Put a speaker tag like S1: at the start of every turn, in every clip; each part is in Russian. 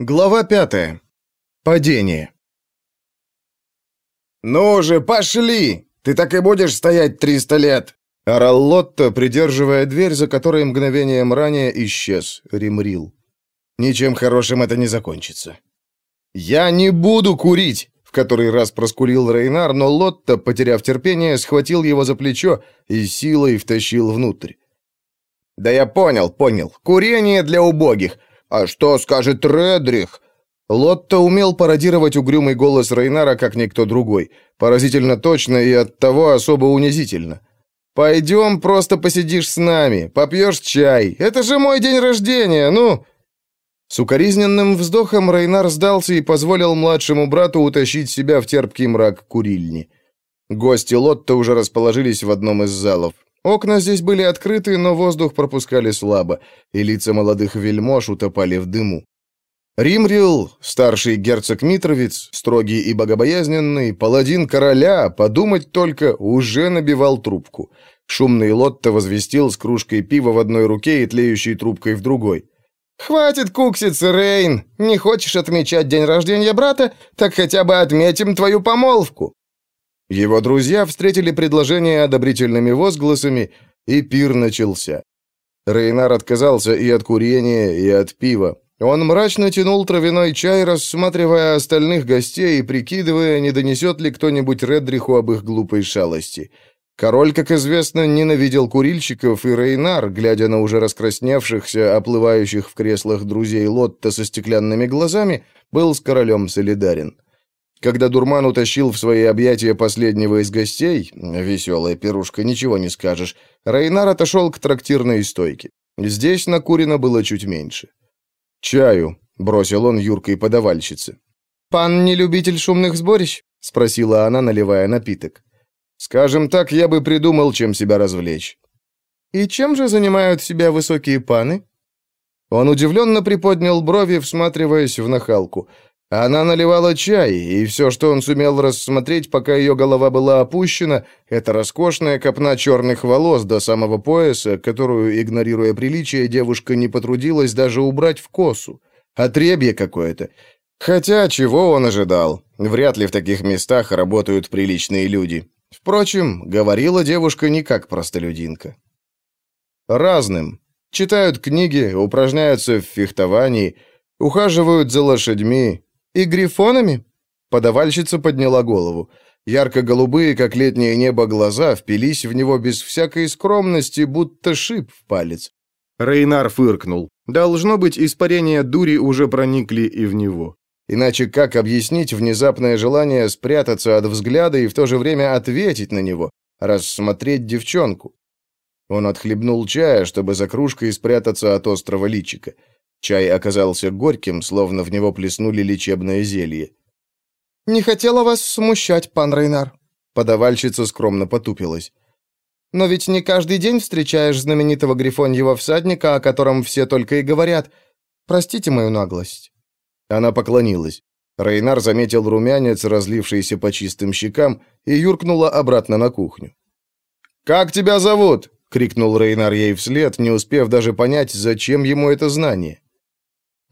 S1: Глава пятая. Падение.
S2: «Ну же, пошли! Ты так и будешь стоять триста лет!»
S1: Орал придерживая дверь, за которой мгновением ранее исчез Римрил. «Ничем хорошим это не закончится». «Я не буду курить!» — в который раз проскулил Рейнар, но Лотто, потеряв терпение, схватил его за плечо и силой втащил внутрь.
S2: «Да я понял, понял. Курение для убогих. «А что скажет Редрих?»
S1: Лотто умел пародировать угрюмый голос Рейнара, как никто другой. Поразительно точно и оттого особо унизительно. «Пойдем, просто посидишь с нами, попьешь чай. Это же мой день рождения, ну...» С укоризненным вздохом Рейнар сдался и позволил младшему брату утащить себя в терпкий мрак курильни. Гости Лотта уже расположились в одном из залов. Окна здесь были открыты, но воздух пропускали слабо, и лица молодых вельмож утопали в дыму. Римрил, старший герцог Митровец, строгий и богобоязненный, паладин короля, подумать только, уже набивал трубку. Шумный Лотто возвестил с кружкой пива в одной руке и тлеющей трубкой в другой. «Хватит кукситься, Рейн! Не хочешь отмечать день рождения брата? Так хотя бы отметим твою помолвку!» Его друзья встретили предложение одобрительными возгласами, и пир начался. Рейнар отказался и от курения, и от пива. Он мрачно тянул травяной чай, рассматривая остальных гостей и прикидывая, не донесет ли кто-нибудь Редриху об их глупой шалости. Король, как известно, ненавидел курильщиков, и Рейнар, глядя на уже раскрасневшихся, оплывающих в креслах друзей Лотта со стеклянными глазами, был с королем солидарен. Когда Дурман утащил в свои объятия последнего из гостей, веселая пирушка, ничего не скажешь, Рейнар отошел к трактирной стойке. Здесь накурено было чуть меньше. «Чаю», — бросил он юркой подавальщице. «Пан не любитель шумных сборищ?» — спросила она, наливая напиток. «Скажем так, я бы придумал, чем себя развлечь». «И чем же занимают себя высокие паны?» Он удивленно приподнял брови, всматриваясь в нахалку. Она наливала чай, и все, что он сумел рассмотреть, пока ее голова была опущена, это роскошная копна черных волос до самого пояса, которую, игнорируя приличие, девушка не потрудилась даже убрать в косу. Отребье какое-то. Хотя, чего он ожидал? Вряд ли в таких местах работают приличные люди. Впрочем, говорила девушка не как простолюдинка. Разным. Читают книги, упражняются в фехтовании, ухаживают за лошадьми, «И грифонами?» Подавальщица подняла голову. Ярко-голубые, как летнее небо, глаза впились в него без всякой скромности, будто шип в палец. Рейнар фыркнул. Должно быть, испарения дури уже проникли и в него. Иначе как объяснить внезапное желание спрятаться от взгляда и в то же время ответить на него, рассмотреть девчонку? Он отхлебнул чая, чтобы за кружкой спрятаться от острого личика. Чай оказался горьким, словно в него плеснули лечебное зелье. «Не хотела вас смущать, пан Рейнар», — подавальщица скромно потупилась. «Но ведь не каждый день встречаешь знаменитого грифоньего всадника, о котором все только и говорят. Простите мою наглость». Она поклонилась. Рейнар заметил румянец, разлившийся по чистым щекам, и юркнула обратно на кухню. «Как тебя зовут?» — крикнул Рейнар ей вслед, не успев даже понять, зачем ему это знание.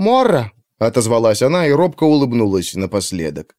S3: Морра!»
S1: — отозвалась она и робко улыбнулась напоследок.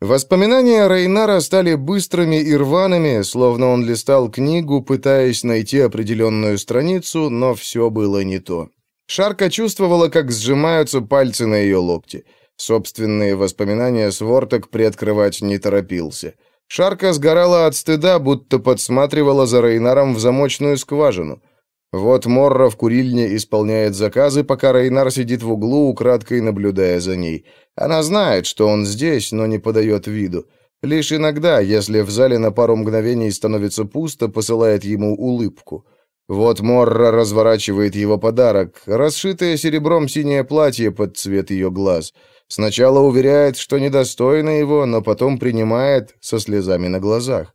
S1: Воспоминания Рейнара стали быстрыми и рваными, словно он листал книгу, пытаясь найти определенную страницу, но все было не то. Шарка чувствовала, как сжимаются пальцы на ее локте. Собственные воспоминания сворток приоткрывать не торопился. Шарка сгорала от стыда, будто подсматривала за Рейнаром в замочную скважину — вот Морра в курильне исполняет заказы, пока Рейнар сидит в углу, украдкой наблюдая за ней. Она знает, что он здесь, но не подает виду. Лишь иногда, если в зале на пару мгновений становится пусто, посылает ему улыбку. Вот Морра разворачивает его подарок, расшитое серебром синее платье под цвет ее глаз. Сначала уверяет, что недостойна его, но потом принимает со слезами на глазах.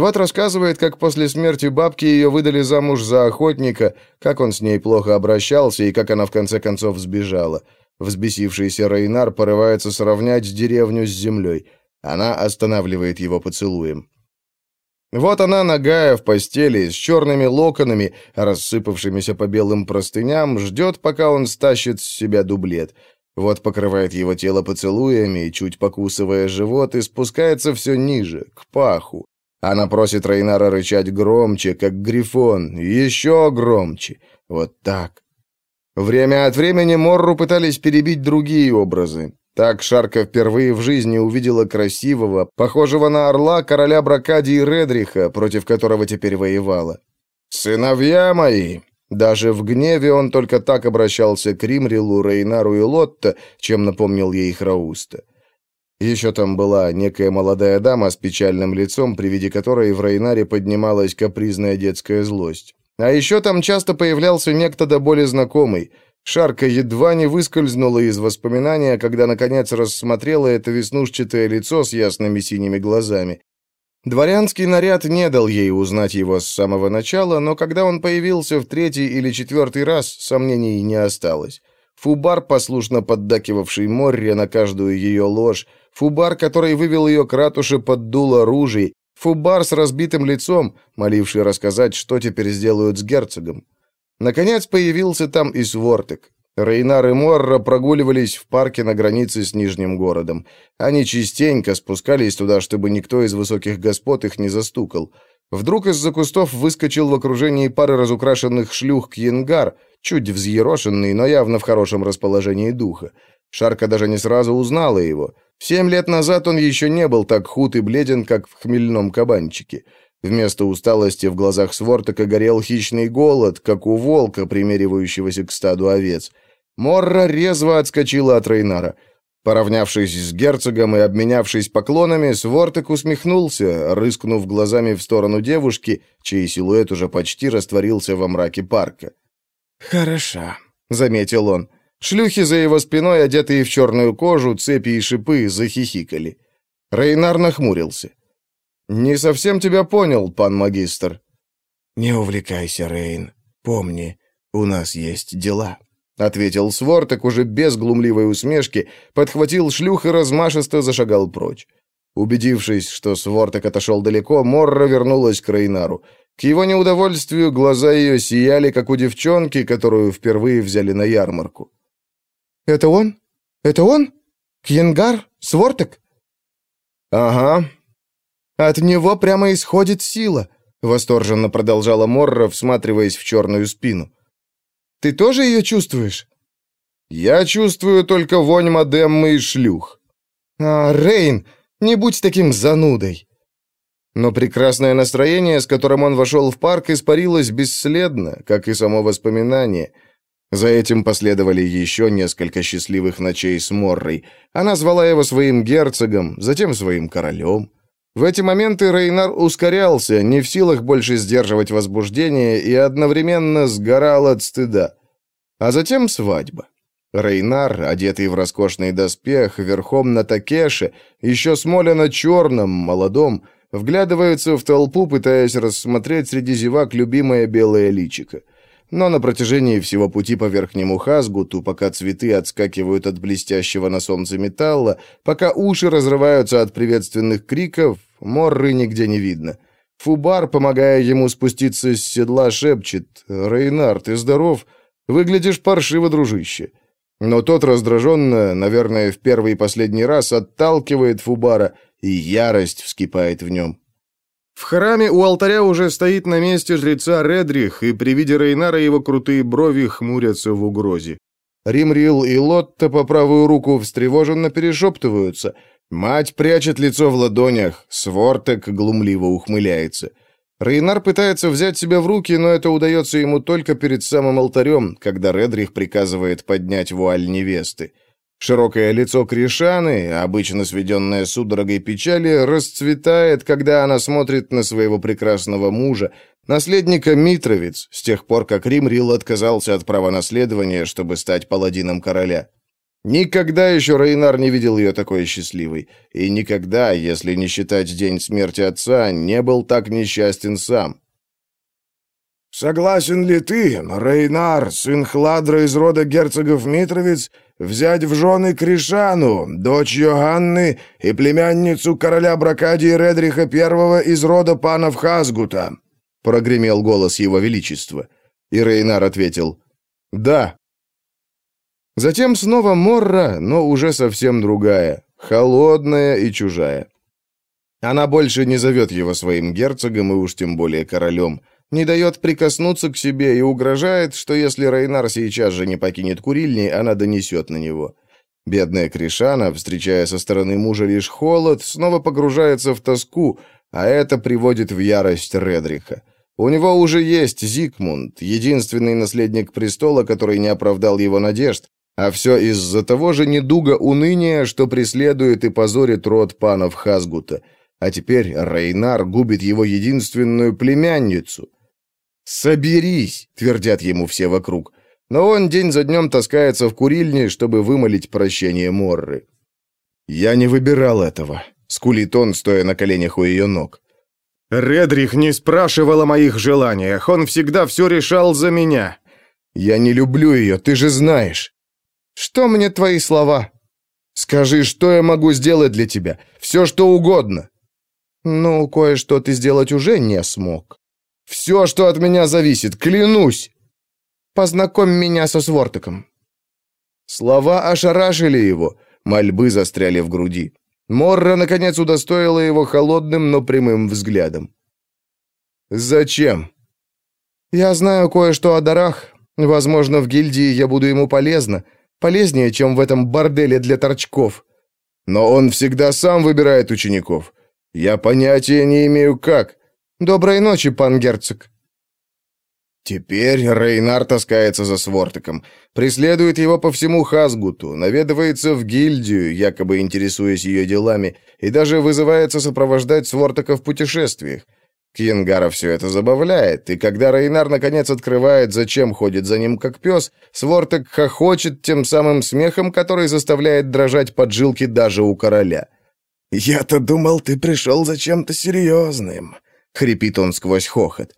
S1: Вот рассказывает, как после смерти бабки ее выдали замуж за охотника, как он с ней плохо обращался и как она в конце концов сбежала. Взбесившийся Рейнар порывается сравнять деревню с землей. Она останавливает его поцелуем. Вот она, нагая в постели, с черными локонами, рассыпавшимися по белым простыням, ждет, пока он стащит с себя дублет. Вот покрывает его тело поцелуями, чуть покусывая живот, и спускается все ниже, к паху. Она просит Рейнара рычать громче, как грифон, еще громче. Вот так. Время от времени Морру пытались перебить другие образы. Так Шарка впервые в жизни увидела красивого, похожего на орла короля Бракадии Редриха, против которого теперь воевала. «Сыновья мои!» Даже в гневе он только так обращался к Римрилу, Рейнару и Лотто, чем напомнил ей Храуста. Еще там была некая молодая дама с печальным лицом, при виде которой в Рейнаре поднималась капризная детская злость. А еще там часто появлялся некто до боли знакомый. Шарка едва не выскользнула из воспоминания, когда наконец рассмотрела это веснушчатое лицо с ясными синими глазами. Дворянский наряд не дал ей узнать его с самого начала, но когда он появился в третий или четвертый раз, сомнений не осталось. Фубар, послушно поддакивавший Морре на каждую ее ложь, Фубар, который вывел ее к ратуше под дуло ружей, Фубар с разбитым лицом, моливший рассказать, что теперь сделают с герцогом. Наконец появился там и Свортек. Рейнар и Морра прогуливались в парке на границе с Нижним городом. Они частенько спускались туда, чтобы никто из высоких господ их не застукал. Вдруг из-за кустов выскочил в окружении пары разукрашенных шлюх Кьенгар, чуть взъерошенный, но явно в хорошем расположении духа. Шарка даже не сразу узнала его. Семь лет назад он еще не был так худ и бледен, как в хмельном кабанчике. Вместо усталости в глазах Свортака горел хищный голод, как у волка, примеривающегося к стаду овец. Морра резво отскочила от Рейнара. Поравнявшись с герцогом и обменявшись поклонами, Свортек усмехнулся, рыскнув глазами в сторону девушки, чей силуэт уже почти растворился во мраке парка. «Хороша», — заметил он. Шлюхи за его спиной, одетые в черную кожу, цепи и шипы, захихикали. Рейнар нахмурился. «Не совсем тебя понял, пан магистр».
S2: «Не увлекайся, Рейн. Помни, у нас есть дела», —
S1: ответил Свортек уже без глумливой усмешки, подхватил шлюх и размашисто зашагал прочь. Убедившись, что Свортек отошел далеко, Морра вернулась к Рейнару. К его неудовольствию глаза ее сияли, как у девчонки, которую впервые взяли на ярмарку.
S3: «Это он? Это он? Кьенгар? Свортек?»
S1: «Ага».
S3: «От него прямо исходит сила», — восторженно продолжала Морра, всматриваясь в черную спину. «Ты тоже ее чувствуешь?»
S1: «Я чувствую только вонь модеммы и шлюх».
S3: «А, Рейн, не будь таким занудой».
S1: Но прекрасное настроение, с которым он вошел в парк, испарилось бесследно, как и само воспоминание — за этим последовали еще несколько счастливых ночей с Моррой. Она звала его своим герцогом, затем своим королем. В эти моменты Рейнар ускорялся, не в силах больше сдерживать возбуждение и одновременно сгорал от стыда. А затем свадьба. Рейнар, одетый в роскошный доспех, верхом на Такеше, еще смолено-черном, молодом, вглядывается в толпу, пытаясь рассмотреть среди зевак любимое белое личико но на протяжении всего пути по верхнему Хазгуту, пока цветы отскакивают от блестящего на солнце металла, пока уши разрываются от приветственных криков, Морры нигде не видно. Фубар, помогая ему спуститься с седла, шепчет «Рейнар, ты здоров? Выглядишь паршиво, дружище». Но тот раздраженно, наверное, в первый и последний раз отталкивает Фубара, и ярость вскипает в нем. В храме у алтаря уже стоит на месте жреца Редрих, и при виде Рейнара его крутые брови хмурятся в угрозе. Римрил и Лотта по правую руку встревоженно перешептываются. Мать прячет лицо в ладонях, Свортек глумливо ухмыляется. Рейнар пытается взять себя в руки, но это удается ему только перед самым алтарем, когда Редрих приказывает поднять вуаль невесты. Широкое лицо Кришаны, обычно сведенное судорогой печали, расцветает, когда она смотрит на своего прекрасного мужа, наследника Митровиц, с тех пор, как Римрил отказался от права наследования, чтобы стать паладином короля. Никогда еще Рейнар не видел ее такой счастливой, и никогда, если не считать день смерти отца, не был так несчастен сам.
S2: «Согласен ли ты, Рейнар, сын Хладра из рода герцогов Митровиц, взять в жены Кришану, дочь Йоганны и племянницу короля Бракадии Редриха I из рода панов Хазгута», — прогремел голос его величества. И Рейнар ответил «Да». Затем снова Морра, но уже совсем другая, холодная и чужая. Она больше не зовет его своим герцогом и уж тем более королем, не дает прикоснуться к себе и угрожает, что если Рейнар сейчас же не покинет курильни, она донесет на него. Бедная Кришана, встречая со стороны мужа лишь холод, снова погружается в тоску, а это приводит в ярость Редриха. У него уже есть Зигмунд, единственный наследник престола, который не оправдал его надежд, а все из-за того же недуга уныния, что преследует и позорит род панов Хазгута. А теперь Рейнар губит его единственную племянницу. «Соберись!» — твердят ему все вокруг. Но он день за днем таскается в курильне, чтобы вымолить прощение Морры. «Я не выбирал этого», — скулит он, стоя на коленях у ее ног. «Редрих не спрашивал о моих желаниях, он всегда все решал за меня. Я не люблю ее, ты же знаешь». «Что мне твои слова?» «Скажи, что я могу сделать для тебя? Все, что угодно». «Ну, кое-что ты сделать уже не смог». «Все, что от меня зависит, клянусь!» «Познакомь меня со Свортеком». Слова ошарашили его, мольбы застряли в груди. Морра, наконец, удостоила его холодным, но прямым взглядом. «Зачем?» «Я знаю кое-что о дарах. Возможно, в гильдии я буду ему полезна. Полезнее, чем в этом борделе для торчков. Но он всегда сам выбирает учеников. Я понятия не имею, как. Доброй ночи, пан герцог». Теперь Рейнар таскается за Свортеком, преследует его по всему Хазгуту, наведывается в гильдию, якобы интересуясь ее делами, и даже вызывается сопровождать Свортека в путешествиях. Кьянгара все это забавляет, и когда Рейнар наконец открывает, зачем ходит за ним как пес, Свортек хохочет тем самым смехом, который заставляет дрожать поджилки даже у короля. «Я-то думал, ты пришел за чем-то серьезным», — хрипит он сквозь хохот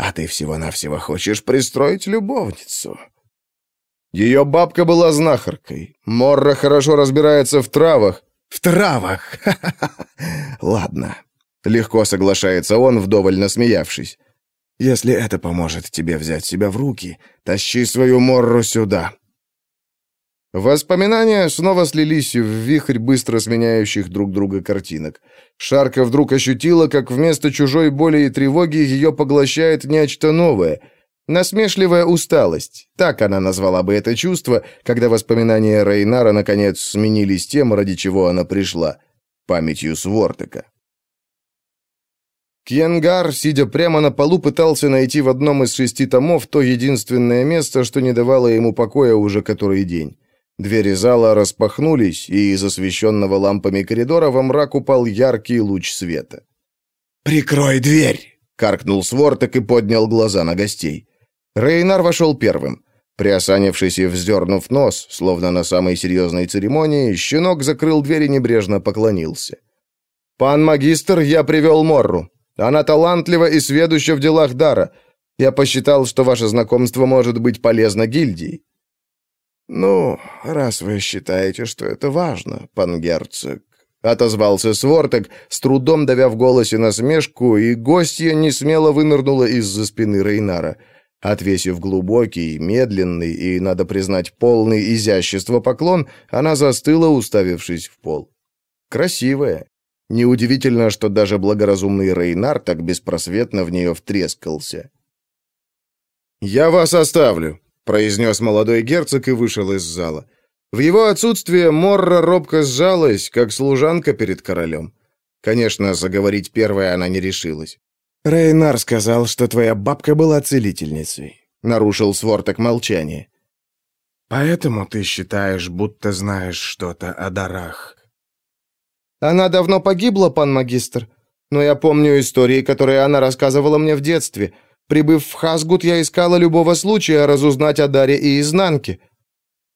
S2: а ты всего-навсего хочешь пристроить любовницу». Ее бабка была знахаркой. Морра хорошо разбирается в травах. В травах! Ладно. Легко соглашается он, вдоволь насмеявшись. Если это поможет тебе взять себя в руки, тащи свою Морру сюда. Воспоминания снова слились в вихрь быстро сменяющих друг друга картинок. Шарка вдруг ощутила, как вместо чужой боли и тревоги ее поглощает нечто новое. Насмешливая усталость. Так она назвала бы это чувство, когда воспоминания Рейнара наконец сменились тем, ради чего она пришла. Памятью Свортека. Кьянгар, сидя прямо на полу, пытался найти в одном из шести томов то единственное место, что не давало ему покоя уже который день. Двери зала распахнулись, и из освещенного лампами коридора во мрак упал яркий луч света.
S1: «Прикрой дверь!» — каркнул Сворток и поднял глаза на гостей.
S2: Рейнар вошел первым. Приосанившись и вздернув нос, словно на самой серьезной церемонии, щенок закрыл дверь и небрежно поклонился. «Пан магистр, я привел Морру. Она талантлива и сведуща в делах дара. Я посчитал, что ваше знакомство может быть полезно гильдии».
S1: «Ну, раз вы считаете, что это важно, пан герцог», — отозвался Сворток, с трудом давя в голосе насмешку, и гостья не смело вынырнула из-за спины Рейнара. Отвесив глубокий, медленный и, надо признать, полный изящества поклон, она застыла, уставившись в пол. Красивая. Неудивительно, что даже благоразумный Рейнар так беспросветно в нее втрескался. «Я вас оставлю», произнес молодой герцог и вышел из зала. В его отсутствие Морра робко сжалась, как служанка перед королем. Конечно, заговорить первая она не решилась. «Рейнар сказал, что твоя бабка была целительницей», — нарушил сворток молчание. «Поэтому ты считаешь, будто знаешь что-то о дарах».
S3: «Она давно погибла, пан магистр, но я помню истории, которые она рассказывала мне в детстве. Прибыв в Хасгут, я искала любого случая разузнать о Даре и изнанке».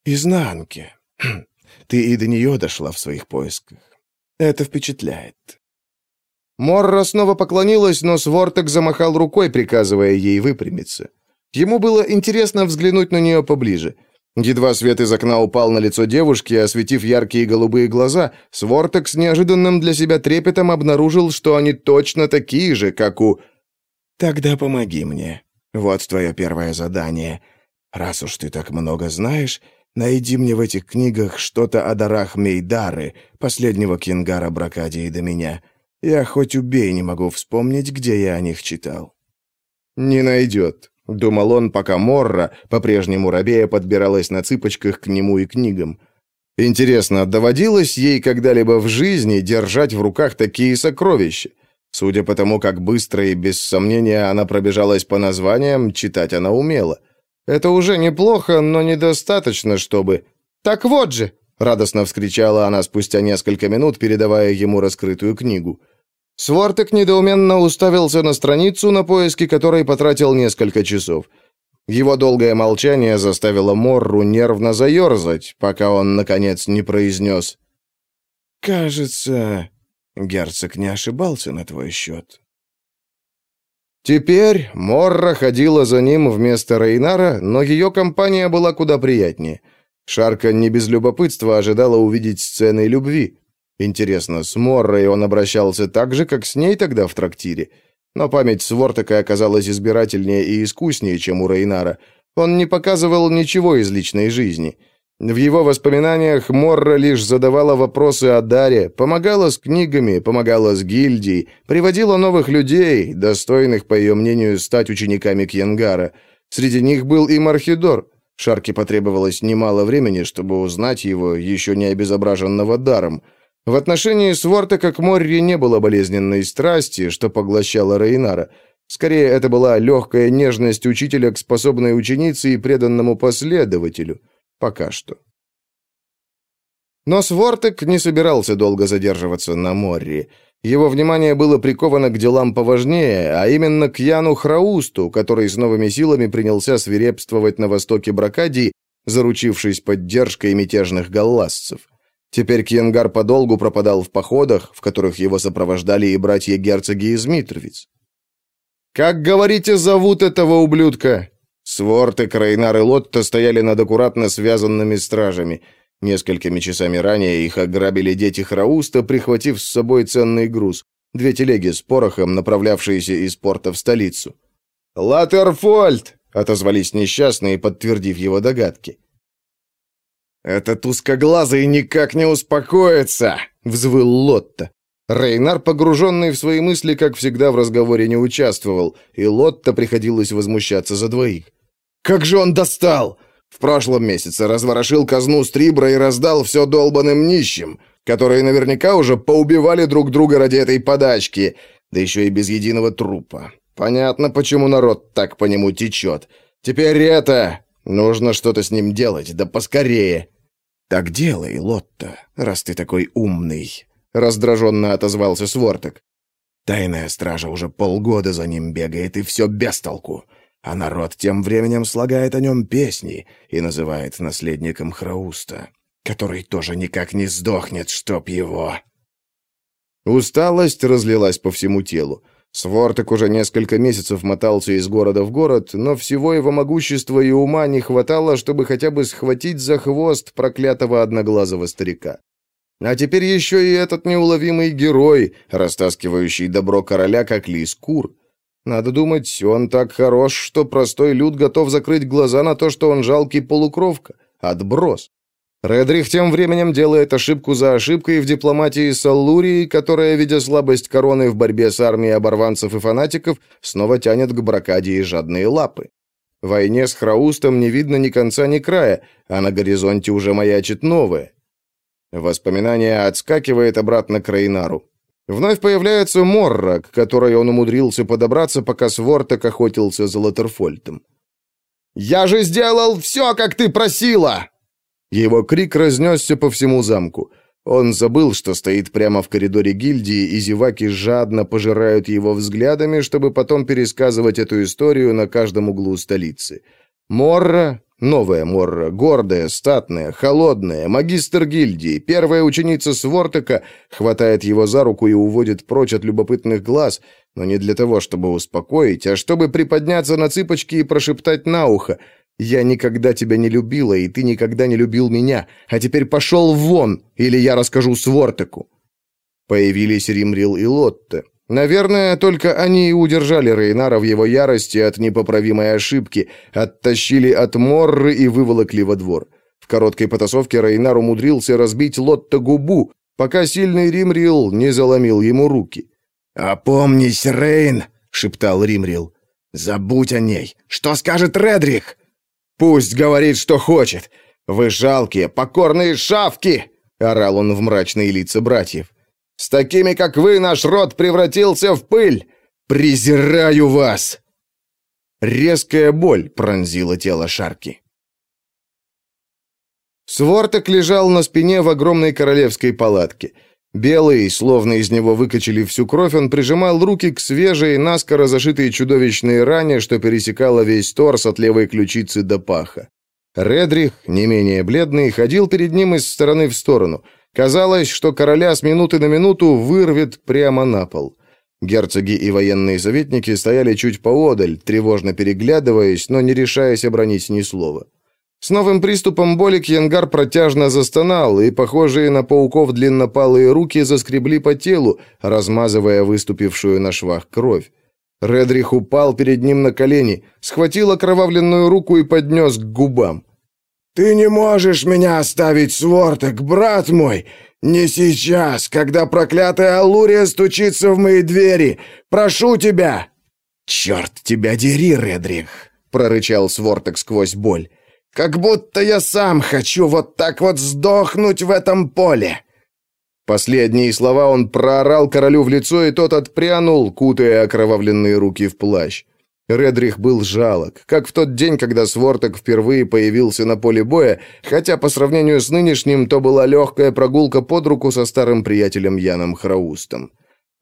S1: «Изнанке? Ты и до нее дошла в своих поисках. Это впечатляет».
S3: Морра снова поклонилась, но Свортек замахал рукой, приказывая ей выпрямиться. Ему было интересно взглянуть на нее поближе.
S1: Едва свет из окна упал на лицо девушки, осветив яркие голубые глаза, Свортек с неожиданным для себя трепетом обнаружил, что они точно такие же, как у...
S2: «Тогда помоги мне. Вот твое первое задание. Раз уж ты так много знаешь, найди мне в этих книгах что-то о дарах Мейдары, последнего кингара Бракадии до меня. Я хоть убей не могу вспомнить, где я о них читал».
S1: «Не найдет», — думал он, пока Морра, по-прежнему рабея, подбиралась на цыпочках к нему и книгам. «Интересно, доводилось ей когда-либо в жизни держать в руках такие сокровища? Судя по тому, как быстро и без сомнения она пробежалась по названиям, читать она умела. Это уже неплохо, но недостаточно, чтобы... «Так вот же!» — радостно вскричала она спустя несколько минут, передавая ему раскрытую книгу — Свортек недоуменно уставился на страницу, на поиски которой потратил несколько часов. Его долгое молчание заставило Морру нервно заерзать, пока он, наконец, не произнес
S2: «Кажется, герцог не ошибался на твой счет».
S1: Теперь Морра ходила за ним вместо Рейнара, но ее компания была куда приятнее. Шарка не без любопытства ожидала увидеть сцены любви. Интересно, с Моррой он обращался так же, как с ней тогда в трактире? Но память Свортака оказалась избирательнее и искуснее, чем у Рейнара. Он не показывал ничего из личной жизни. В его воспоминаниях Морра лишь задавала вопросы о Даре, помогала с книгами, помогала с гильдией, приводила новых людей, достойных, по ее мнению, стать учениками Кьянгара. Среди них был и Мархидор. Шарке потребовалось немало времени, чтобы узнать его, еще не обезображенного даром – в отношении Свортека к Морри не было болезненной страсти, что поглощала Рейнара. Скорее, это была легкая нежность учителя к способной ученице и преданному последователю. Пока что. Но Свортек не собирался долго задерживаться на Морри. Его внимание было приковано к делам поважнее, а именно к Яну Храусту, который с новыми силами принялся свирепствовать на востоке Бракадии, заручившись поддержкой мятежных галласцев. Теперь Кьенгар подолгу пропадал в походах, в которых его сопровождали и братья-герцоги из Митровиц. «Как, говорите, зовут этого ублюдка?» Сворты, Крайнар и Лотта стояли над аккуратно связанными стражами. Несколькими часами ранее их ограбили дети Храуста, прихватив с собой ценный груз. Две телеги с порохом, направлявшиеся из порта в столицу. «Латерфольд!» — отозвались несчастные, подтвердив его догадки. «Этот узкоглазый никак не успокоится!» — взвыл Лотта. Рейнар, погруженный в свои мысли, как всегда, в разговоре не участвовал, и Лотта приходилось возмущаться за двоих. «Как же он достал! В прошлом месяце разворошил казну Стрибра и раздал все долбаным нищим, которые наверняка уже поубивали друг друга ради этой подачки, да еще и без единого трупа. Понятно, почему народ так по нему течет. Теперь это... Нужно что-то с ним делать, да поскорее!» «Так делай, Лотта, раз ты такой умный», — раздраженно отозвался Сворток. «Тайная стража уже полгода за ним бегает, и все без толку, а народ тем временем слагает о нем песни и называет наследником Храуста, который тоже никак не сдохнет, чтоб его...» Усталость разлилась по всему телу. Сворток уже несколько месяцев мотался из города в город, но всего его могущества и ума не хватало, чтобы хотя бы схватить за хвост проклятого одноглазого старика. А теперь еще и этот неуловимый герой, растаскивающий добро короля, как лис кур. Надо думать, он так хорош, что простой люд готов закрыть глаза на то, что он жалкий полукровка, отброс. Редрих тем временем делает ошибку за ошибкой в дипломатии с Аллурией, которая, видя слабость короны в борьбе с армией оборванцев и фанатиков, снова тянет к Бракадии жадные лапы. В войне с Храустом не видно ни конца, ни края, а на горизонте уже маячит новое. Воспоминание отскакивает обратно к Рейнару. Вновь появляется Морра, к которой он умудрился подобраться, пока Сворток охотился за Латерфольтом. «Я же сделал все, как ты просила!» Его крик разнесся по всему замку. Он забыл, что стоит прямо в коридоре гильдии, и зеваки жадно пожирают его взглядами, чтобы потом пересказывать эту историю на каждом углу столицы. Морра, новая Морра, гордая, статная, холодная, магистр гильдии, первая ученица Свортека, хватает его за руку и уводит прочь от любопытных глаз, но не для того, чтобы успокоить, а чтобы приподняться на цыпочки и прошептать на ухо Я никогда тебя не любила, и ты никогда не любил меня. А теперь пошел вон, или я расскажу Свортеку». Появились Римрил и Лотте. Наверное, только они и удержали Рейнара в его ярости от непоправимой ошибки, оттащили от Морры и выволокли во двор. В короткой потасовке Рейнар умудрился разбить Лотта губу, пока сильный Римрил не заломил ему руки.
S2: «Опомнись, Рейн!» — шептал Римрил. «Забудь о ней! Что скажет Редрих?»
S1: «Пусть говорит, что хочет! Вы жалкие, покорные шавки!» — орал он в мрачные лица братьев. С такими, как вы, наш род превратился в пыль! Презираю вас!» Резкая боль пронзила тело Шарки. Сворток лежал на спине в огромной королевской палатке. Белый, словно из него выкачали всю кровь, он прижимал руки к свежей, наскоро зашитой чудовищной ране, что пересекала весь торс от левой ключицы до паха. Редрих, не менее бледный, ходил перед ним из стороны в сторону – Казалось, что короля с минуты на минуту вырвет прямо на пол. Герцоги и военные советники стояли чуть поодаль, тревожно переглядываясь, но не решаясь обронить ни слова. С новым приступом боли Кьянгар протяжно застонал, и похожие на пауков длиннопалые руки заскребли по телу, размазывая выступившую на швах кровь. Редрих упал перед ним на колени, схватил окровавленную руку и поднес к губам.
S2: «Ты не можешь меня оставить, Сворток, брат мой! Не сейчас, когда проклятая Аллурия стучится в мои двери! Прошу тебя!»
S1: «Черт тебя дери, Редрих!» — прорычал Сворток сквозь боль.
S2: «Как будто я сам хочу вот так вот сдохнуть в этом поле!»
S1: Последние слова он проорал королю в лицо, и тот отпрянул, кутая окровавленные руки в плащ. Редрих был жалок, как в тот день, когда Сворток впервые появился на поле боя, хотя по сравнению с нынешним то была легкая прогулка под руку со старым приятелем Яном Храустом.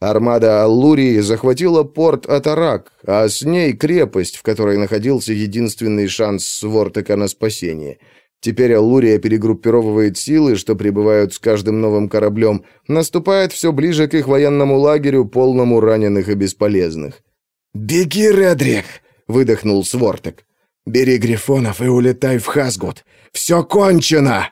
S1: Армада Аллурии захватила порт Атарак, а с ней крепость, в которой находился единственный шанс Свортека на спасение. Теперь Аллурия перегруппировывает силы, что прибывают с каждым новым кораблем, наступает все ближе к их военному лагерю, полному раненых и бесполезных.
S2: «Беги, Редрих!» — выдохнул Свортек. «Бери грифонов и улетай в Хасгут. Все кончено!»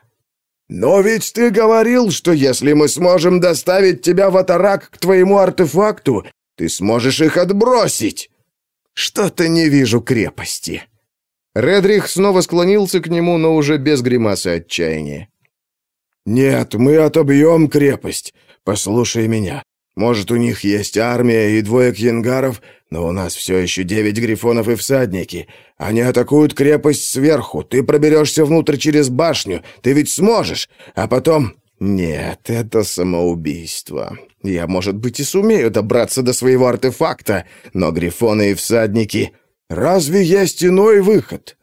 S2: «Но ведь ты говорил, что если мы сможем доставить тебя в Атарак к твоему артефакту, ты сможешь их отбросить!» «Что-то не вижу крепости!»
S1: Редрих снова склонился к нему, но уже без гримасы отчаяния.
S2: «Нет, мы отобьем крепость. Послушай меня. Может, у них есть армия и двое кьянгаров, но у нас все еще девять грифонов и всадники. Они атакуют крепость сверху. Ты проберешься внутрь через башню. Ты ведь сможешь. А потом... Нет, это самоубийство. Я, может быть, и сумею добраться до своего артефакта, но грифоны и всадники... Разве есть иной выход?»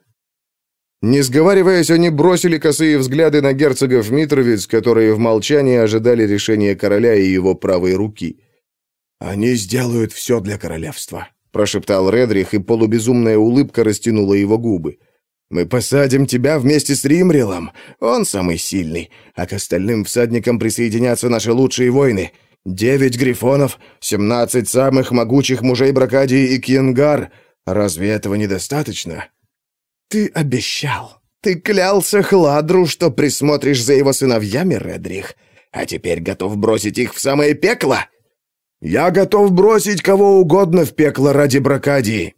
S1: Не сговариваясь, они бросили косые взгляды на герцогов Митровиц, которые в молчании ожидали решения короля и его правой руки.
S2: «Они сделают все для королевства», —
S1: прошептал Редрих, и полубезумная улыбка растянула его губы.
S2: «Мы посадим тебя вместе с Римрилом. Он самый сильный, а к остальным всадникам присоединятся наши лучшие воины. Девять грифонов, семнадцать самых могучих мужей Бракадии и Кьянгар. Разве этого недостаточно?» «Ты обещал. Ты клялся Хладру, что присмотришь за его сыновьями, Редрих, а теперь готов бросить их в самое пекло?» Я готов бросить кого угодно в пекло ради Бракадии!»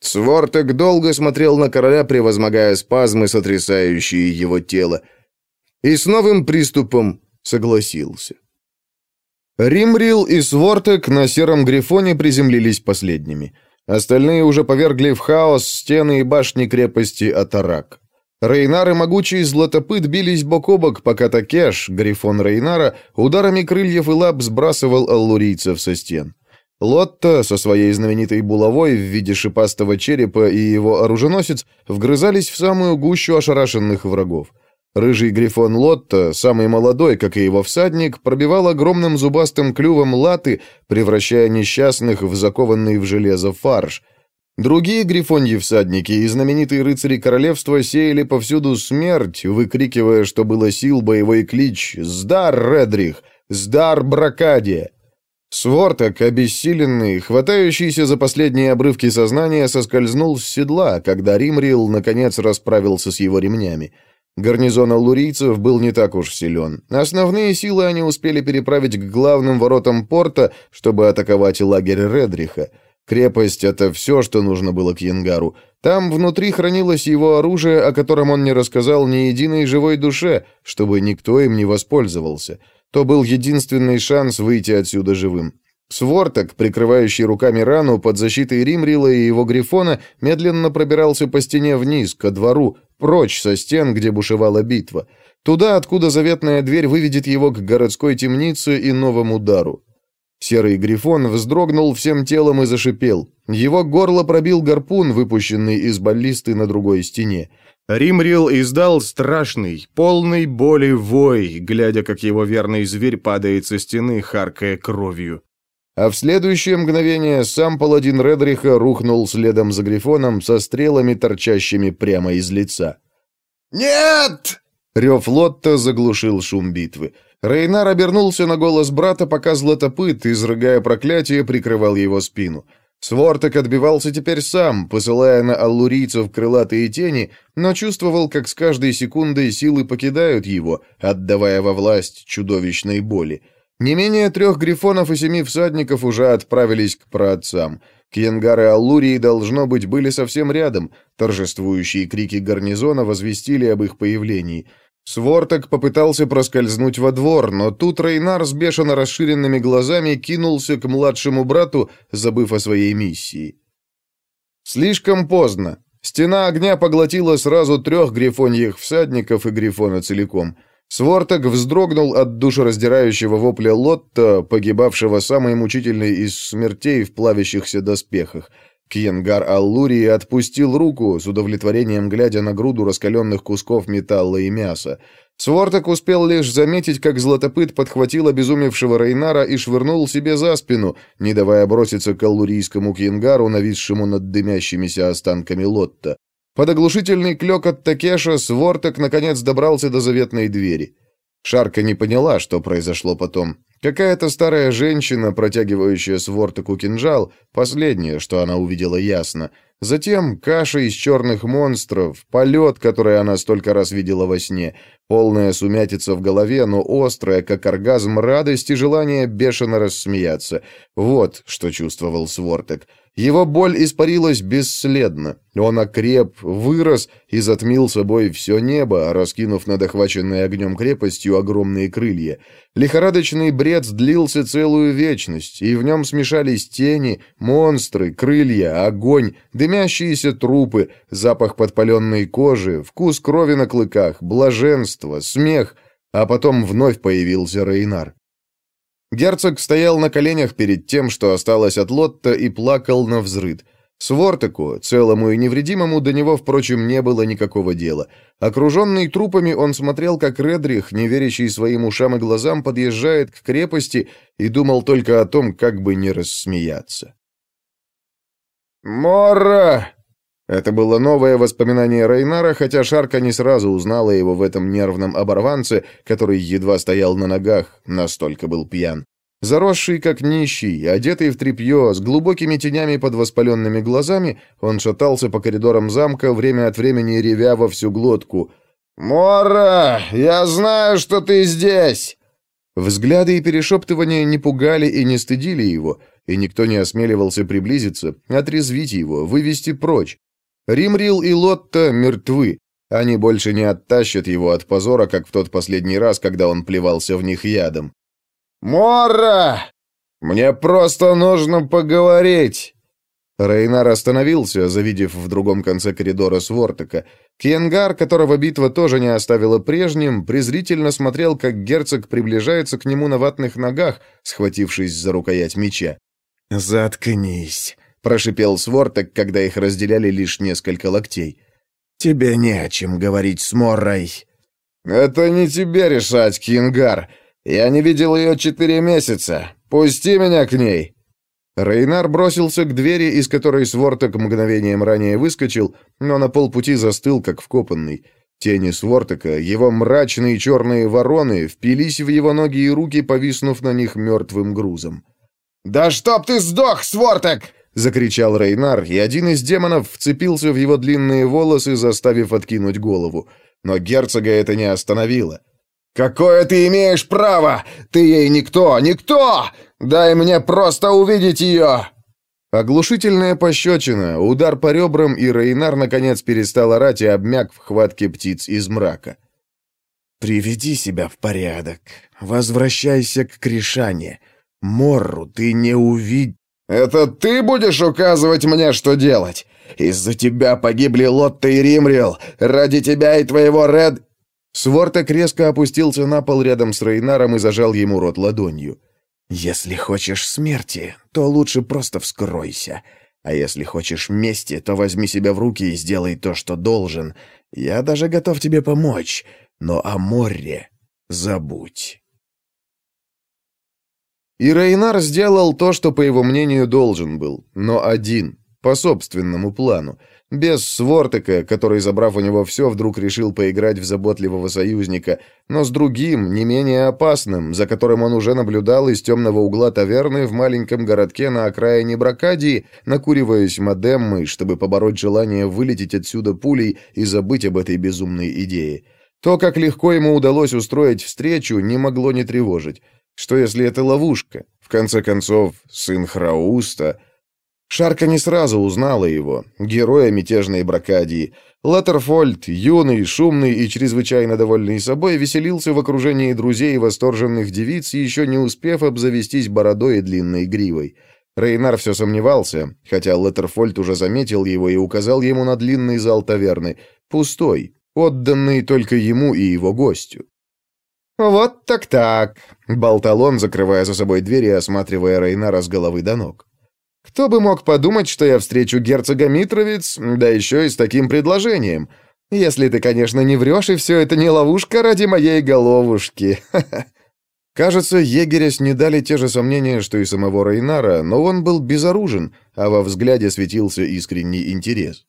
S1: Свортек долго смотрел на короля, превозмогая спазмы, сотрясающие его тело, и с новым приступом согласился. Римрил и Свортек на сером грифоне приземлились последними. Остальные уже повергли в хаос стены и башни крепости Атарак. Рейнар и могучий златопыт бились бок о бок, пока Такеш, грифон Рейнара, ударами крыльев и лап сбрасывал аллурийцев со стен. Лотта со своей знаменитой булавой в виде шипастого черепа и его оруженосец вгрызались в самую гущу ошарашенных врагов. Рыжий грифон Лотта, самый молодой, как и его всадник, пробивал огромным зубастым клювом латы, превращая несчастных в закованный в железо фарш – Другие грифоньи всадники и знаменитые рыцари королевства сеяли повсюду смерть, выкрикивая, что было сил боевой клич «Сдар, Редрих! Сдар, Бракадия!». Сворток, обессиленный, хватающийся за последние обрывки сознания, соскользнул с седла, когда Римрил, наконец, расправился с его ремнями. Гарнизон аллурийцев был не так уж силен. Основные силы они успели переправить к главным воротам порта, чтобы атаковать лагерь Редриха. Крепость — это все, что нужно было к Янгару. Там внутри хранилось его оружие, о котором он не рассказал ни единой живой душе, чтобы никто им не воспользовался. То был единственный шанс выйти отсюда живым. Сворток, прикрывающий руками рану под защитой Римрила и его грифона, медленно пробирался по стене вниз, ко двору, прочь со стен, где бушевала битва. Туда, откуда заветная дверь выведет его к городской темнице и новому удару. Серый грифон вздрогнул всем телом и зашипел. Его горло пробил гарпун, выпущенный из баллисты на другой стене. Римрил издал страшный, полный боли вой, глядя, как его верный зверь падает со стены, харкая кровью. А в следующее мгновение сам паладин Редриха рухнул следом за Грифоном со стрелами, торчащими прямо из лица.
S2: «Нет!»
S1: Рев Лотта заглушил шум битвы. Рейнар обернулся на голос брата, пока златопыт, изрыгая проклятие, прикрывал его спину. Сворток отбивался теперь сам, посылая на аллурийцев крылатые тени, но чувствовал, как с каждой секундой силы покидают его, отдавая во власть чудовищной боли. Не менее трех грифонов и семи всадников уже отправились к праотцам. Кьенгар и Аллурии, должно быть, были совсем рядом. Торжествующие крики гарнизона возвестили об их появлении. Сворток попытался проскользнуть во двор, но тут Рейнар с бешено расширенными глазами кинулся к младшему брату, забыв о своей миссии. Слишком поздно. Стена огня поглотила сразу трех грифоньих всадников и грифона целиком. Сворток вздрогнул от душераздирающего вопля Лотта, погибавшего самой мучительной из смертей в плавящихся доспехах — Кьенгар Аллурии отпустил руку, с удовлетворением глядя на груду раскаленных кусков металла и мяса. Сворток успел лишь заметить, как златопыт подхватил обезумевшего Рейнара и швырнул себе за спину, не давая броситься к аллурийскому Кьенгару, нависшему над дымящимися останками Лотта. Под оглушительный клёк от Такеша Сворток наконец добрался до заветной двери. Шарка не поняла, что произошло потом. Какая-то старая женщина, протягивающая с вортаку кинжал, последнее, что она увидела ясно. Затем каша из черных монстров, полет, который она столько раз видела во сне, полная сумятица в голове, но острая, как оргазм, радость и желание бешено рассмеяться. Вот что чувствовал Свортек. Его боль испарилась бесследно. Он окреп, вырос и затмил собой все небо, раскинув над охваченной огнем крепостью огромные крылья. Лихорадочный бред длился целую вечность, и в нем смешались тени, монстры, крылья, огонь, дымящиеся трупы, запах подпаленной кожи, вкус крови на клыках, блаженство, смех, а потом вновь появился Рейнар. Герцог стоял на коленях перед тем, что осталось от Лотта, и плакал на взрыд. Свортеку, целому и невредимому, до него, впрочем, не было никакого дела. Окруженный трупами, он смотрел, как Редрих, не верящий своим ушам и глазам, подъезжает к крепости и думал только о том, как бы не рассмеяться. «Мора!» Это было новое воспоминание Рейнара, хотя Шарка не сразу узнала его в этом нервном оборванце, который едва стоял на ногах, настолько был пьян. Заросший как нищий, одетый в тряпье, с глубокими тенями под воспаленными глазами, он шатался по коридорам замка, время от времени ревя во всю глотку. «Мора, я знаю, что ты здесь!» Взгляды и перешептывания не пугали и не стыдили его, и никто не осмеливался приблизиться, отрезвить его, вывести прочь. Римрил и Лотта мертвы. Они больше не оттащат его от позора, как в тот последний раз, когда он плевался в них ядом. «Мора! Мне просто нужно поговорить!» Рейнар остановился, завидев в другом конце коридора Свортека. Кенгар, которого битва тоже не оставила прежним, презрительно смотрел, как герцог приближается к нему на ватных ногах, схватившись за рукоять меча. «Заткнись!» Прошипел Свортек, когда их разделяли лишь несколько локтей. «Тебе не о чем говорить с Моррой». «Это не тебе решать, Кингар. Я не видел ее четыре месяца. Пусти меня к ней». Рейнар бросился к двери, из которой Свортек мгновением ранее выскочил, но на полпути застыл, как вкопанный. Тени Свортека, его мрачные черные вороны, впились в его ноги и руки, повиснув на них мертвым грузом. «Да чтоб ты сдох, сворток!» — закричал Рейнар, и один из демонов вцепился в его длинные волосы, заставив откинуть голову. Но герцога это не остановило. «Какое ты имеешь право? Ты ей никто, никто! Дай мне просто увидеть ее!» Оглушительная пощечина, удар по ребрам, и Рейнар наконец перестал орать и обмяк в хватке птиц из мрака.
S2: «Приведи себя в порядок. Возвращайся к Кришане. Морру ты не увидь...»
S1: «Это ты будешь указывать мне, что делать? Из-за тебя погибли Лотта и Римрил. Ради тебя и твоего Ред...» Свортек резко опустился на пол рядом с Рейнаром и зажал ему рот ладонью.
S2: «Если хочешь смерти, то лучше просто вскройся. А если хочешь мести, то возьми себя в руки и сделай то, что должен. Я даже готов тебе помочь, но о Морре забудь».
S1: И Рейнар сделал то, что, по его мнению, должен был, но один, по собственному плану, без Свортека, который, забрав у него все, вдруг решил поиграть в заботливого союзника, но с другим, не менее опасным, за которым он уже наблюдал из темного угла таверны в маленьком городке на окраине Бракадии, накуриваясь модеммой, чтобы побороть желание вылететь отсюда пулей и забыть об этой безумной идее. То, как легко ему удалось устроить встречу, не могло не тревожить. Что если это ловушка? В конце концов, сын Храуста... Шарка не сразу узнала его, героя мятежной Бракадии. Латтерфольд, юный, шумный и чрезвычайно довольный собой, веселился в окружении друзей и восторженных девиц, еще не успев обзавестись бородой и длинной гривой. Рейнар все сомневался, хотя Леттерфольд уже заметил его и указал ему на длинный зал таверны, пустой, отданный только ему и его гостю. «Вот так-так», — болтал он, закрывая за собой дверь и осматривая Рейнара с головы до ног. «Кто бы мог подумать, что я встречу герцога Митровиц, да еще и с таким предложением. Если ты, конечно, не врешь, и все это не ловушка ради моей головушки. Кажется, егеря снедали те же сомнения, что и самого Рейнара, но он был безоружен, а во взгляде светился искренний интерес.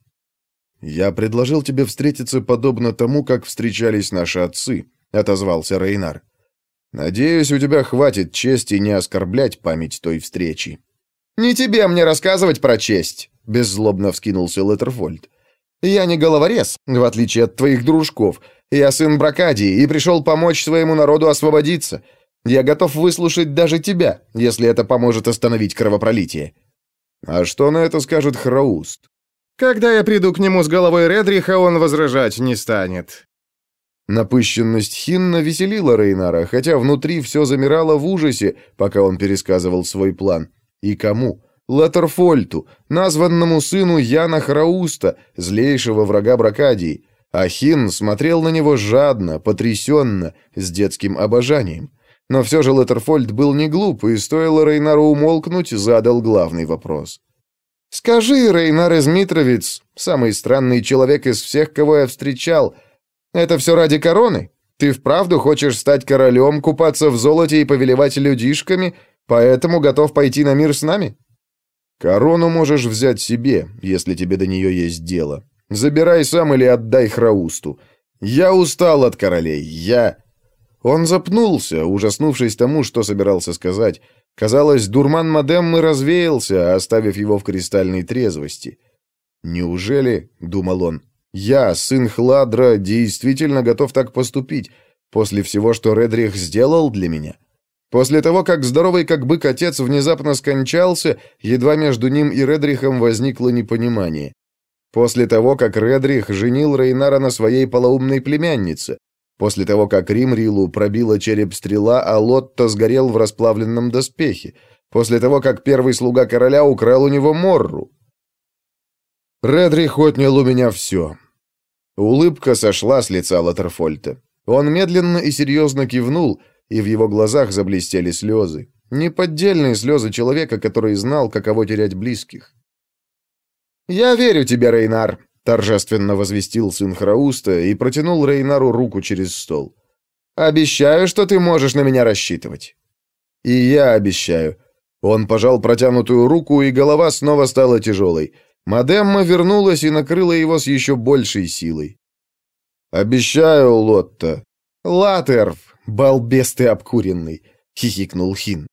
S1: «Я предложил тебе встретиться подобно тому, как встречались наши отцы», отозвался Рейнар. Надеюсь, у тебя хватит чести не оскорблять память той встречи. Не тебе мне рассказывать про честь, беззлобно вскинулся Леттерфольд. Я не головорез, в отличие от твоих дружков. Я сын Бракадии и пришел помочь своему народу освободиться. Я готов выслушать даже тебя, если это поможет остановить кровопролитие. А что на это скажет Храуст? Когда я приду к нему с головой Редриха, он возражать не станет. Напыщенность Хинна веселила Рейнара, хотя внутри все замирало в ужасе, пока он пересказывал свой план. И кому? Латерфольту, названному сыну Яна Храуста, злейшего врага Бракадии. А Хин смотрел на него жадно, потрясенно, с детским обожанием. Но все же Латерфольд был не глуп, и стоило Рейнару умолкнуть, задал главный вопрос. «Скажи, Рейнар Измитровец, самый странный человек из всех, кого я встречал, — это все ради короны? Ты вправду хочешь стать королем, купаться в золоте и повелевать людишками, поэтому готов пойти на мир с нами? Корону можешь взять себе, если тебе до нее есть дело. Забирай сам или отдай Храусту. Я устал от королей, я...» Он запнулся, ужаснувшись тому, что собирался сказать. Казалось, дурман Мадеммы развеялся, оставив его в кристальной трезвости. «Неужели, — думал он, я, сын Хладра, действительно готов так поступить, после всего, что Редрих сделал для меня. После того, как здоровый как бык отец внезапно скончался, едва между ним и Редрихом возникло непонимание. После того, как Редрих женил Рейнара на своей полоумной племяннице. После того, как Римрилу пробила череп стрела, а Лотто сгорел в расплавленном доспехе. После того, как первый слуга короля украл у него Морру. Редрих отнял у меня все. Улыбка сошла с лица Латерфольта. Он медленно и серьезно кивнул, и в его глазах заблестели слезы. Неподдельные слезы человека, который знал, каково терять близких. «Я верю тебе, Рейнар», — торжественно возвестил сын Храуста и протянул Рейнару руку через стол. «Обещаю, что ты можешь на меня рассчитывать». «И я обещаю». Он пожал протянутую руку, и голова снова стала тяжелой. Мадемма вернулась и накрыла его с еще большей силой. «Обещаю, Лотта». «Латерв, балбес ты обкуренный», — хихикнул Хин.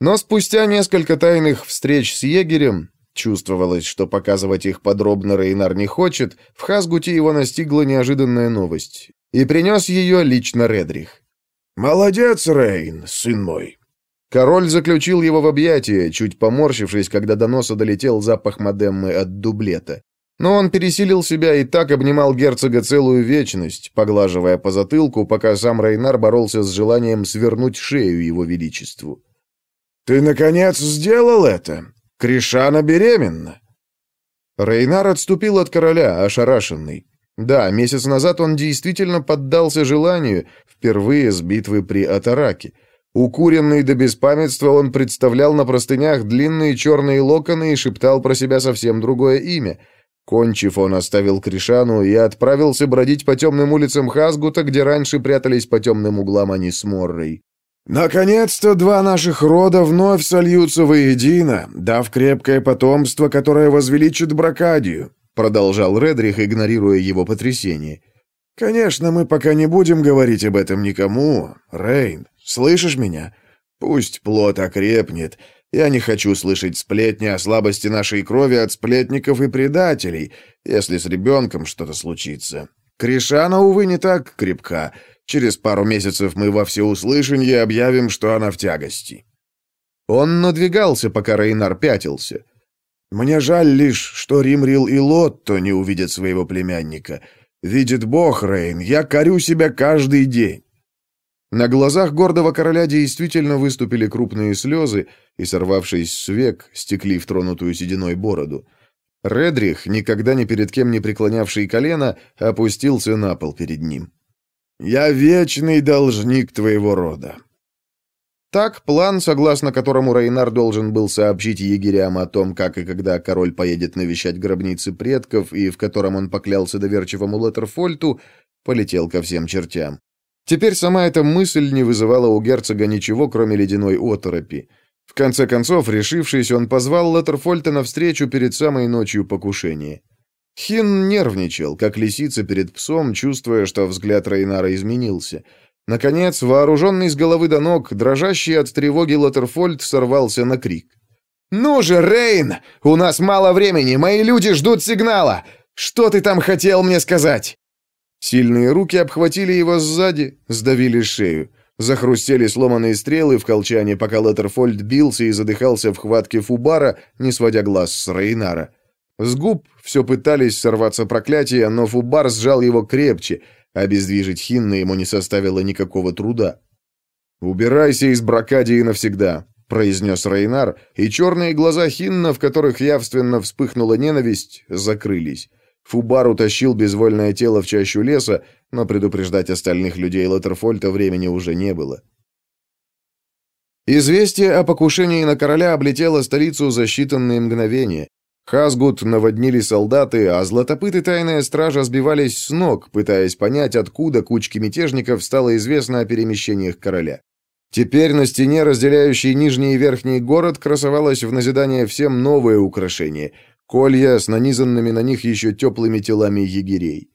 S1: Но спустя несколько тайных встреч с егерем, чувствовалось, что показывать их подробно Рейнар не хочет, в Хасгуте его настигла неожиданная новость. И принес ее лично Редрих.
S2: «Молодец, Рейн, сын мой!»
S1: Король заключил его в объятия, чуть поморщившись, когда до носа долетел запах модеммы от дублета. Но он пересилил себя и так обнимал герцога целую вечность, поглаживая по затылку, пока сам Рейнар боролся с желанием свернуть шею его величеству.
S2: «Ты, наконец, сделал это? Кришана беременна!»
S1: Рейнар отступил от короля, ошарашенный. Да, месяц назад он действительно поддался желанию, впервые с битвы при Атараке. Укуренный до беспамятства, он представлял на простынях длинные черные локоны и шептал про себя совсем другое имя — Кончив, он оставил Кришану и отправился бродить по темным улицам Хазгута, где раньше прятались по темным углам они с Моррой.
S2: «Наконец-то два наших рода вновь сольются воедино, дав крепкое потомство, которое возвеличит Бракадию», продолжал Редрих, игнорируя его потрясение. «Конечно, мы пока не будем говорить об этом никому. Рейн, слышишь меня? Пусть плод окрепнет, я не хочу слышать сплетни о слабости нашей крови от сплетников и предателей, если с ребенком что-то случится. Кришана, увы, не так крепка. Через пару месяцев мы во всеуслышанье объявим, что она в тягости».
S1: Он надвигался, пока Рейнар пятился.
S2: «Мне жаль лишь, что Римрил и Лотто не увидят своего племянника. Видит Бог, Рейн, я корю себя каждый день.
S1: На глазах гордого короля действительно выступили крупные слезы, и, сорвавшись с век, стекли в тронутую сединой бороду. Редрих, никогда ни перед кем не преклонявший колено, опустился на пол перед ним.
S2: «Я вечный должник твоего рода».
S1: Так, план, согласно которому Рейнар должен был сообщить егерям о том, как и когда король поедет навещать гробницы предков, и в котором он поклялся доверчивому Леттерфольту, полетел ко всем чертям. Теперь сама эта мысль не вызывала у герцога ничего, кроме ледяной оторопи. В конце концов, решившись, он позвал Леттерфольта на встречу перед самой ночью покушения. Хин нервничал, как лисица перед псом, чувствуя, что взгляд Рейнара изменился. Наконец, вооруженный с головы до ног, дрожащий от тревоги Лоттерфольд сорвался на крик. «Ну же, Рейн! У нас мало времени, мои люди ждут сигнала! Что ты там хотел мне сказать?» Сильные руки обхватили его сзади, сдавили шею. Захрустели сломанные стрелы в колчане, пока Леттерфольд бился и задыхался в хватке Фубара, не сводя глаз с Рейнара. С губ все пытались сорваться проклятия, но Фубар сжал его крепче, а обездвижить Хинна ему не составило никакого труда. «Убирайся из Бракадии навсегда», — произнес Рейнар, и черные глаза Хинна, в которых явственно вспыхнула ненависть, закрылись. Фубар утащил безвольное тело в чащу леса, но предупреждать остальных людей Лоттерфольта времени уже не было. Известие о покушении на короля облетело столицу за считанные мгновения. Хасгут наводнили солдаты, а златопыты тайная стража сбивались с ног, пытаясь понять, откуда кучке мятежников стало известно о перемещениях короля. Теперь на стене, разделяющей нижний и верхний город, красовалось в назидание всем новое украшение Колья с нанизанными на них еще теплыми телами егерей.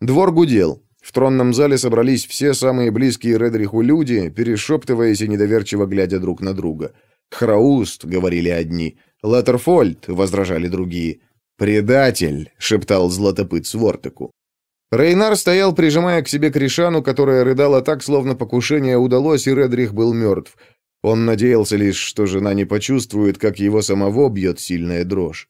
S1: Двор гудел. В тронном зале собрались все самые близкие Редриху люди, перешептываясь и недоверчиво глядя друг на друга. «Храуст», — говорили одни. «Латерфольд», — возражали другие. «Предатель», — шептал златопыт Свортеку. Рейнар стоял, прижимая к себе Кришану, которая рыдала так, словно покушение удалось, и Редрих был мертв. Он надеялся лишь, что жена не почувствует, как его самого бьет сильная дрожь.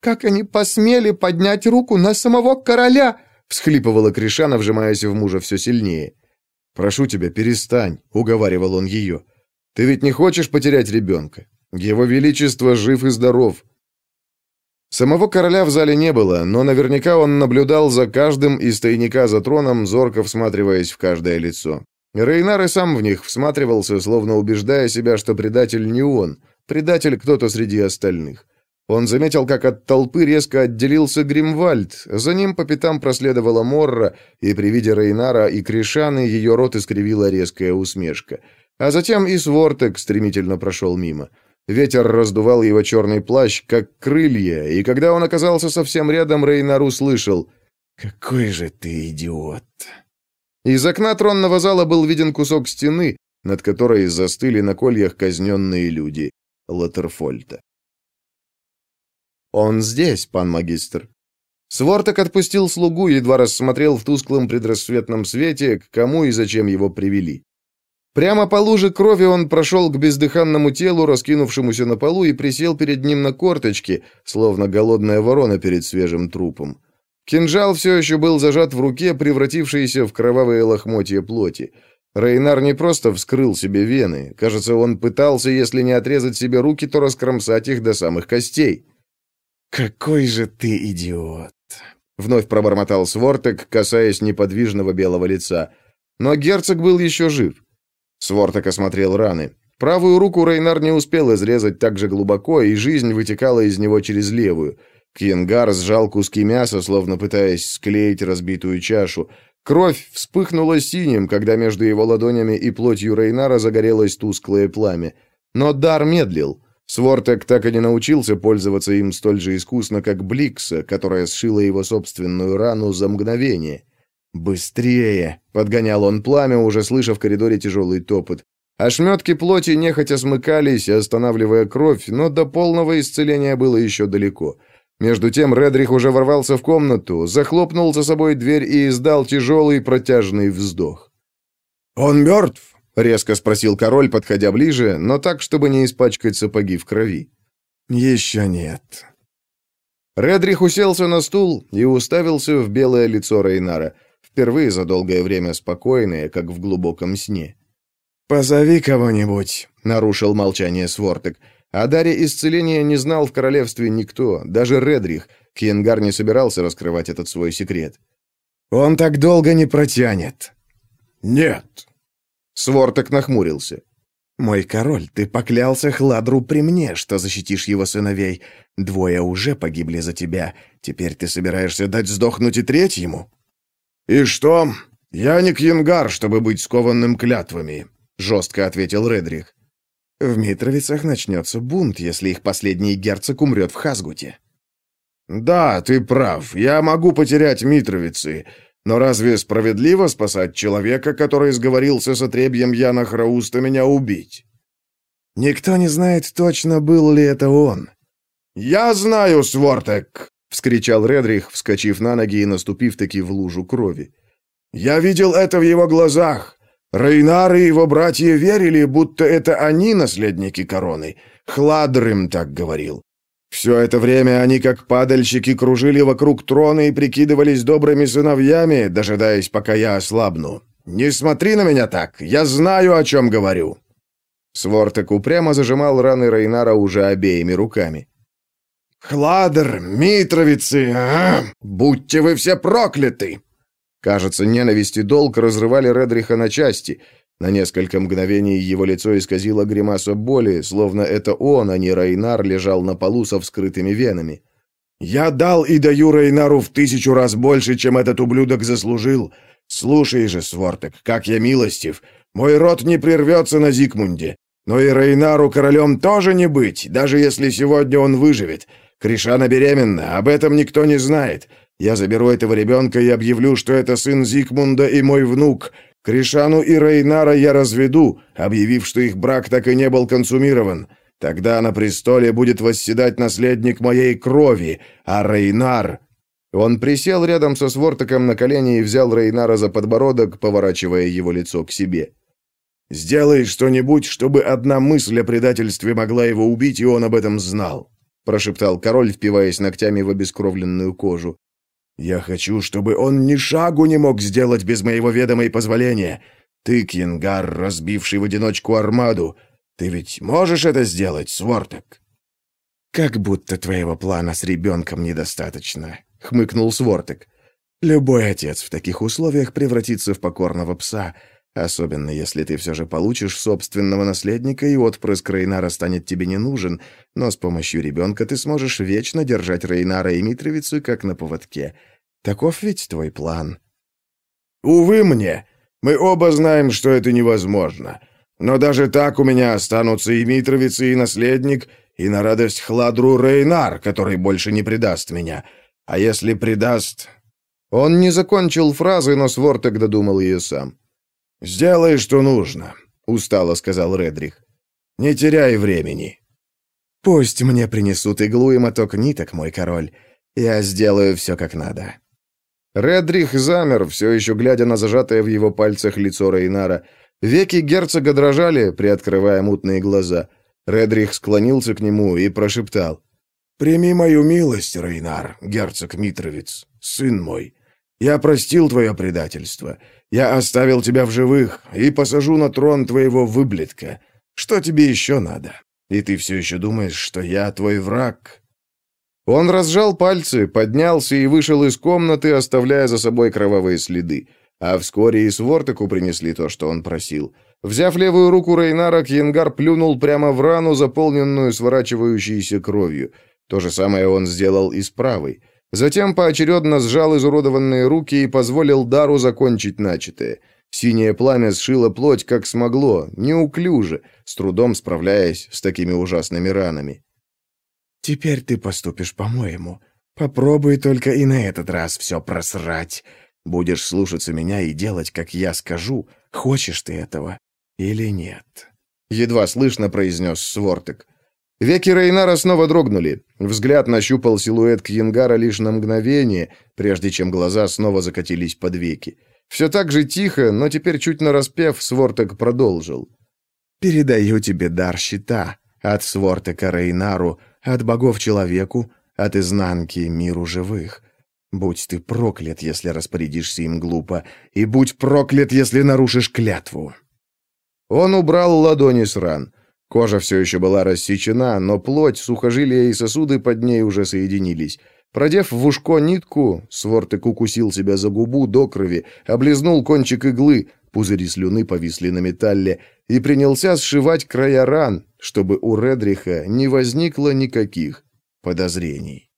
S3: «Как они посмели поднять руку на самого короля?» — всхлипывала Кришана, вжимаясь в мужа все сильнее.
S1: «Прошу тебя, перестань», — уговаривал он ее. «Ты ведь не хочешь потерять ребенка? Его Величество жив и здоров». Самого короля в зале не было, но наверняка он наблюдал за каждым из тайника за троном, зорко всматриваясь в каждое лицо. Рейнар и сам в них всматривался, словно убеждая себя, что предатель не он, предатель кто-то среди остальных. Он заметил, как от толпы резко отделился Гримвальд. За ним по пятам проследовала Морра, и при виде Рейнара и Кришаны ее рот искривила резкая усмешка. А затем и Свортек стремительно прошел мимо. Ветер раздувал его черный плащ, как крылья, и когда он оказался совсем рядом, Рейнар услышал «Какой же ты идиот!». Из окна тронного зала был виден кусок стены,
S2: над которой застыли на кольях казненные люди Латерфольта.
S1: «Он здесь, пан магистр». Сворток отпустил слугу и едва рассмотрел в тусклом предрассветном свете, к кому и зачем его привели. Прямо по луже крови он прошел к бездыханному телу, раскинувшемуся на полу, и присел перед ним на корточки, словно голодная ворона перед свежим трупом. Кинжал все еще был зажат в руке, превратившийся в кровавые лохмотья плоти. Рейнар не просто вскрыл себе вены. Кажется, он пытался, если не отрезать себе руки, то раскромсать их до самых костей.
S3: «Какой же ты идиот!»
S1: — вновь пробормотал Свортек, касаясь неподвижного белого лица. Но герцог был еще жив. Свортек осмотрел раны. Правую руку Рейнар не успел изрезать так же глубоко, и жизнь вытекала из него через левую. Кьенгар сжал куски мяса, словно пытаясь склеить разбитую чашу. Кровь вспыхнула синим, когда между его ладонями и плотью Рейнара загорелось тусклое пламя. Но дар медлил. Свортек так и не научился пользоваться им столь же искусно, как Бликса, которая сшила его собственную рану за мгновение. «Быстрее!» — подгонял он пламя, уже слыша в коридоре тяжелый топот. Ошметки плоти нехотя смыкались, останавливая кровь, но до полного исцеления было еще далеко. Между тем Редрих уже ворвался в комнату, захлопнул за собой дверь и издал тяжелый протяжный вздох.
S2: «Он мертв?»
S1: — резко спросил король, подходя ближе, но так, чтобы не испачкать сапоги в крови.
S3: «Еще нет».
S1: Редрих уселся на стул и уставился в белое лицо Рейнара, впервые за долгое время спокойное, как в глубоком сне.
S3: «Позови кого-нибудь», —
S1: нарушил молчание Свортек. О даре исцеления не знал в королевстве никто, даже Редрих. Кьенгар не собирался раскрывать этот свой секрет.
S3: «Он так долго не протянет».
S2: «Нет»,
S1: Сворток нахмурился.
S3: «Мой король, ты поклялся Хладру при мне, что защитишь его сыновей. Двое уже погибли за тебя. Теперь ты собираешься дать сдохнуть и третьему?»
S2: «И что? Я не Кьянгар, чтобы быть скованным клятвами», — жестко ответил Редрих.
S3: «В Митровицах начнется бунт, если их последний герцог умрет в Хазгуте».
S2: «Да, ты прав. Я могу потерять Митровицы. Но разве справедливо спасать человека, который сговорился с отребьем Яна Храуста меня убить?
S3: Никто не знает точно, был ли это он.
S2: «Я знаю, Свортек!» — вскричал
S1: Редрих, вскочив на ноги и наступив таки в лужу крови.
S2: «Я видел это в его глазах. Рейнар и его братья верили, будто это они наследники короны. Хладр им так говорил. Все это время они, как падальщики, кружили вокруг трона и прикидывались добрыми сыновьями, дожидаясь, пока я ослабну. Не смотри на меня так, я знаю, о чем говорю».
S1: Свортек упрямо зажимал раны Рейнара уже обеими руками.
S2: «Хладер, Митровицы, а? будьте вы все прокляты!»
S1: Кажется, ненависть и долг разрывали Редриха на части — на несколько мгновений его лицо исказило гримаса боли, словно это он, а не Рейнар, лежал на полу со вскрытыми венами.
S2: «Я дал и даю Рейнару в тысячу раз больше, чем этот ублюдок заслужил. Слушай же, Свортек, как я милостив. Мой род не прервется на Зикмунде. Но и Рейнару королем тоже не быть, даже если сегодня он выживет. Кришана беременна, об этом никто не знает. Я заберу этого ребенка и объявлю, что это сын Зикмунда и мой внук. Кришану и Рейнара я разведу, объявив, что их брак так и не был консумирован. Тогда на престоле будет восседать наследник моей крови, а Рейнар...»
S1: Он присел рядом со Свортоком на колени и взял Рейнара за подбородок, поворачивая его лицо к себе.
S2: «Сделай что-нибудь, чтобы одна мысль о предательстве могла его убить, и он об этом знал», прошептал король, впиваясь ногтями в обескровленную кожу. Я хочу, чтобы он ни шагу не мог сделать без моего ведома и позволения. Ты, Кингар, разбивший в одиночку армаду, ты ведь можешь это сделать, Свортек?»
S3: «Как будто твоего плана с ребенком недостаточно», — хмыкнул Свортек. «Любой отец в таких условиях превратится в покорного пса, особенно если ты все же получишь собственного наследника, и отпрыск Рейнара станет тебе не нужен, но с помощью ребенка ты сможешь вечно держать Рейнара и Митровицу как на поводке. Таков ведь твой план».
S2: «Увы мне. Мы оба знаем, что это невозможно. Но даже так у меня останутся и Митровица, и наследник, и на радость Хладру Рейнар, который больше не предаст меня. А если предаст...»
S1: Он не закончил фразы, но Свортек додумал ее сам.
S2: «Сделай, что нужно. устало сказал Редрих. Не теряй времени.
S3: Пусть мне принесут иглу и моток ниток, мой король. Я сделаю все как надо.
S1: Редрих замер, все еще глядя на зажатое в его пальцах лицо Рейнара. Веки герцога дрожали, приоткрывая мутные глаза. Редрих склонился к нему и прошептал.
S2: «Прими мою милость, Рейнар, герцог Митровец, сын мой. Я простил твое предательство. Я оставил тебя в живых и посажу на трон твоего выблетка. Что тебе еще надо? И ты все еще думаешь, что я твой враг?»
S1: Он разжал пальцы, поднялся и вышел из комнаты, оставляя за собой кровавые следы. А вскоре и Свортеку принесли то, что он просил. Взяв левую руку Рейнара, Кьенгар плюнул прямо в рану, заполненную сворачивающейся кровью. То же самое он сделал и с правой. Затем поочередно сжал изуродованные руки и позволил Дару закончить начатое. Синее пламя сшило плоть, как смогло, неуклюже, с трудом справляясь с такими ужасными ранами.
S3: «Теперь ты поступишь по-моему. Попробуй только и на этот раз все просрать. Будешь слушаться меня и делать, как я скажу, хочешь ты этого или нет».
S1: Едва слышно произнес Свортек. Веки Рейнара снова дрогнули. Взгляд нащупал силуэт Кьянгара лишь на мгновение, прежде чем глаза снова закатились под веки. Все так же тихо, но теперь чуть нараспев, Свортек продолжил.
S3: «Передаю тебе дар щита от Свортека Рейнару, от богов человеку, от изнанки миру живых. Будь ты проклят, если распорядишься им глупо, и будь проклят, если нарушишь клятву».
S1: Он убрал ладони с ран. Кожа все еще была рассечена, но плоть, сухожилия и сосуды под ней уже соединились. Продев в ушко нитку, Свортек укусил себя за губу до крови, облизнул кончик иглы, пузыри слюны повисли на металле, и принялся сшивать края ран, чтобы у Редриха не возникло никаких подозрений.